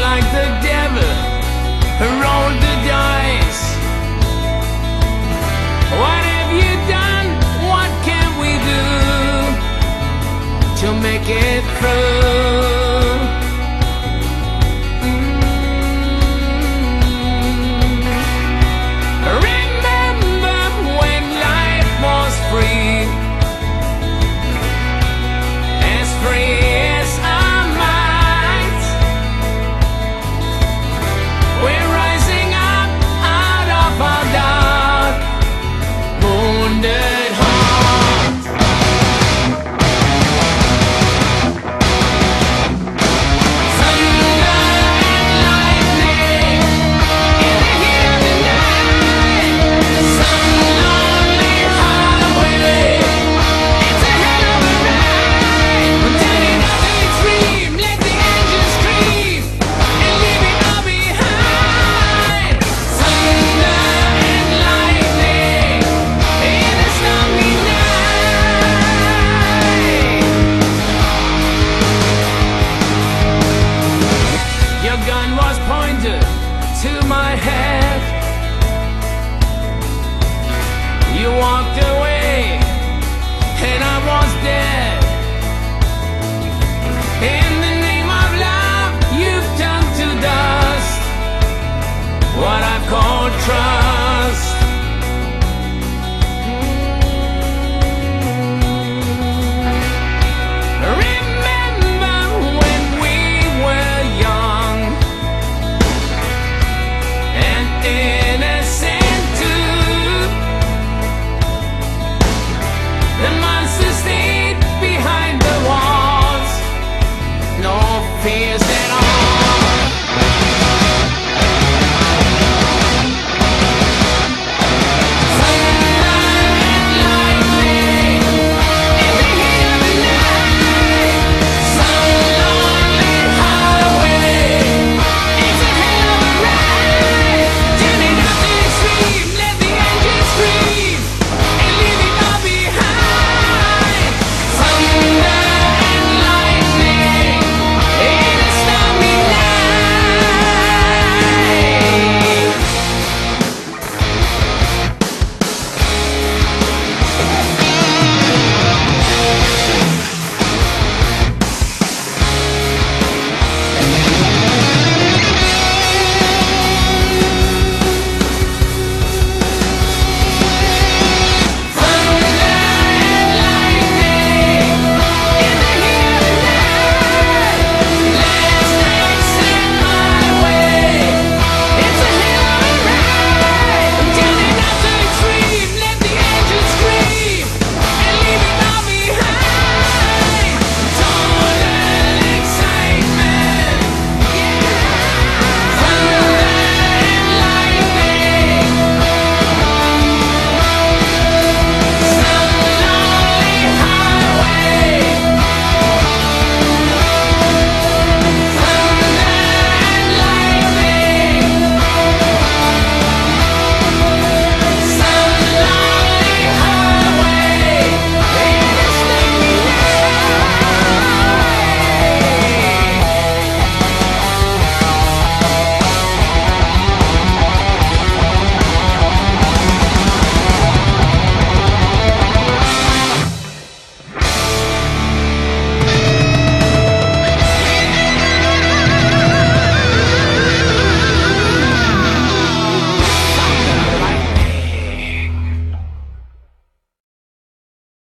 like the devil who rolled the dice. What have you done? What can we do to make it through? My head. You walked away,